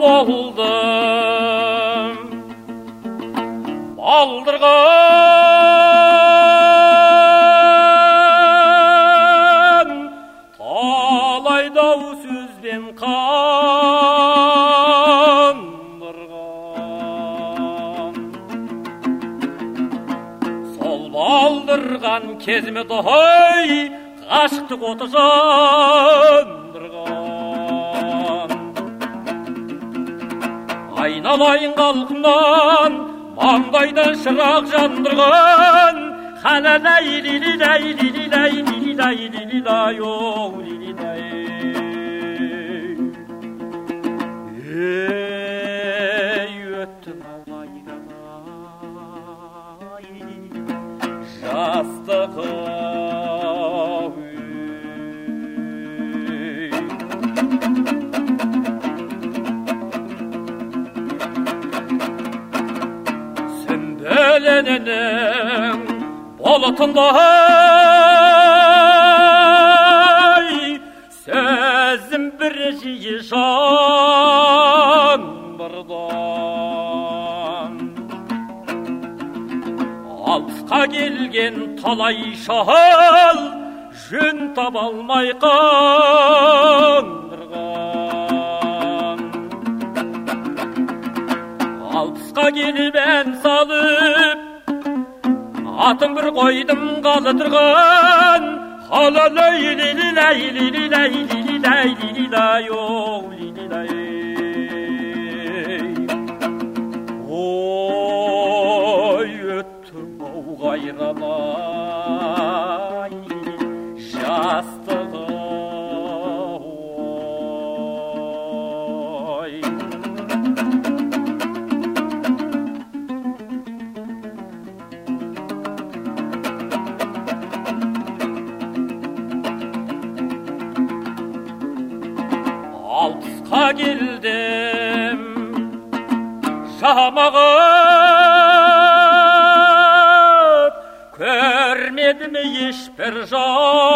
болдым балдырған талай дау сөзбен қандырған сол балдырған кезіме той ғашықтық оты жандырған айналайын халқымнан маңдайдан шырақ жандырған. Халалай лилилай лилилай лилилай лилилай оу лилилай ей өттім ау айналай жастық ау сүмбіленінің болытындай сөзім бір жиі жаңбырдан алысқа келген талай шал жөн таба алмай қаңғырған алпысқа келіп ән салып атын бір қойдым қалдырған халалай лилилай лилилай лилилай лилилай оу лилилай ой өттім ау қайралай алпысқа келдім жамағат көрмедім ешбір жаманат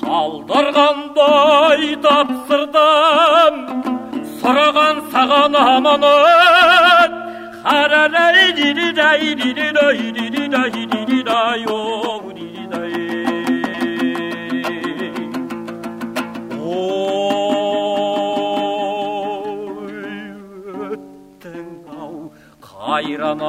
қалдырғандай тапсырдым 다이리리다 이리리다 이리리다 이리리다 요우리리다에 올 땡가우 가이라나